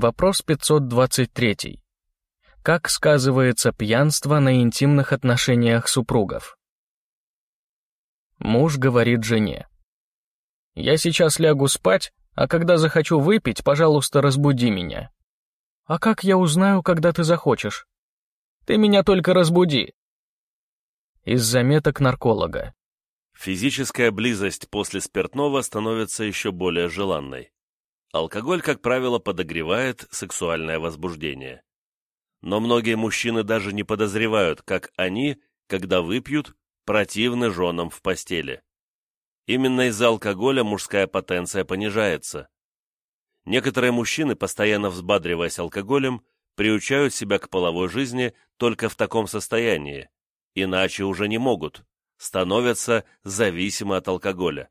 Вопрос 523. Как сказывается пьянство на интимных отношениях супругов? Муж говорит жене. «Я сейчас лягу спать, а когда захочу выпить, пожалуйста, разбуди меня». «А как я узнаю, когда ты захочешь?» «Ты меня только разбуди». Из заметок нарколога. Физическая близость после спиртного становится еще более желанной. Алкоголь, как правило, подогревает сексуальное возбуждение. Но многие мужчины даже не подозревают, как они, когда выпьют, противны женам в постели. Именно из-за алкоголя мужская потенция понижается. Некоторые мужчины, постоянно взбадриваясь алкоголем, приучают себя к половой жизни только в таком состоянии, иначе уже не могут, становятся зависимы от алкоголя.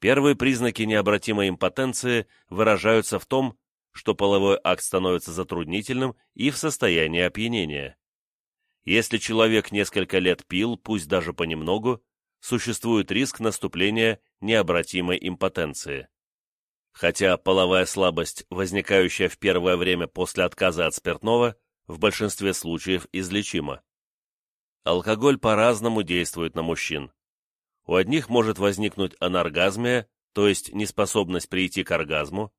Первые признаки необратимой импотенции выражаются в том, что половой акт становится затруднительным и в состоянии опьянения. Если человек несколько лет пил, пусть даже понемногу, существует риск наступления необратимой импотенции. Хотя половая слабость, возникающая в первое время после отказа от спиртного, в большинстве случаев излечима. Алкоголь по-разному действует на мужчин. У одних может возникнуть анаргазмия, то есть неспособность прийти к оргазму,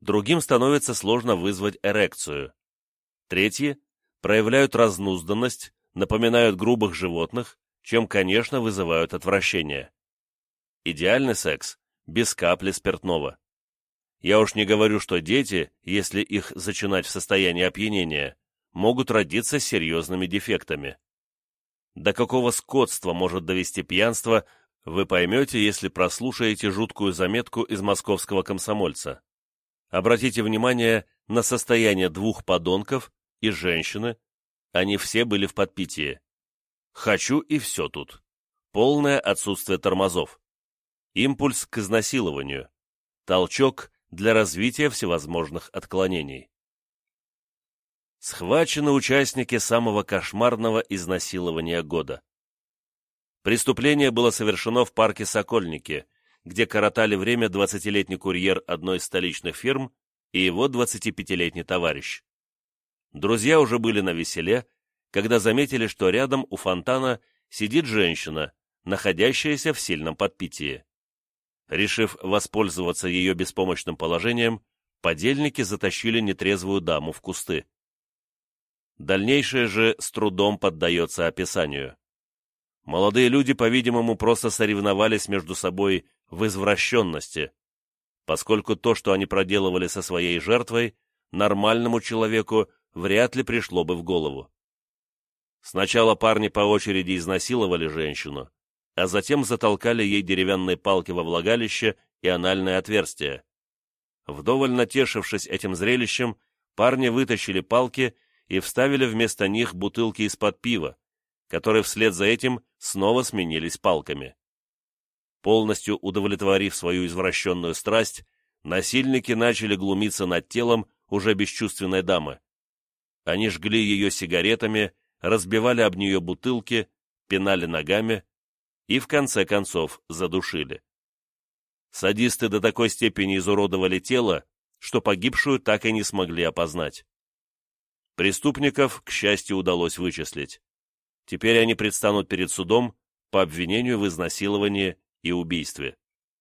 другим становится сложно вызвать эрекцию. Третьи проявляют разнузданность, напоминают грубых животных, чем, конечно, вызывают отвращение. Идеальный секс без капли спиртного. Я уж не говорю, что дети, если их зачинать в состоянии опьянения, могут родиться с серьезными дефектами. До какого скотства может довести пьянство, вы поймете, если прослушаете жуткую заметку из московского комсомольца. Обратите внимание на состояние двух подонков и женщины, они все были в подпитии. Хочу и все тут. Полное отсутствие тормозов. Импульс к изнасилованию. Толчок для развития всевозможных отклонений. Схвачены участники самого кошмарного изнасилования года. Преступление было совершено в парке Сокольники, где коротали время 20-летний курьер одной из столичных фирм и его 25-летний товарищ. Друзья уже были на веселе, когда заметили, что рядом у фонтана сидит женщина, находящаяся в сильном подпитии. Решив воспользоваться ее беспомощным положением, подельники затащили нетрезвую даму в кусты. Дальнейшее же с трудом поддается описанию. Молодые люди, по-видимому, просто соревновались между собой в извращенности, поскольку то, что они проделывали со своей жертвой, нормальному человеку вряд ли пришло бы в голову. Сначала парни по очереди изнасиловали женщину, а затем затолкали ей деревянные палки во влагалище и анальное отверстие. Вдоволь натешившись этим зрелищем, парни вытащили палки и вставили вместо них бутылки из-под пива, которые вслед за этим снова сменились палками. Полностью удовлетворив свою извращенную страсть, насильники начали глумиться над телом уже бесчувственной дамы. Они жгли ее сигаретами, разбивали об нее бутылки, пинали ногами, и в конце концов задушили. Садисты до такой степени изуродовали тело, что погибшую так и не смогли опознать. Преступников, к счастью, удалось вычислить. Теперь они предстанут перед судом по обвинению в изнасиловании и убийстве.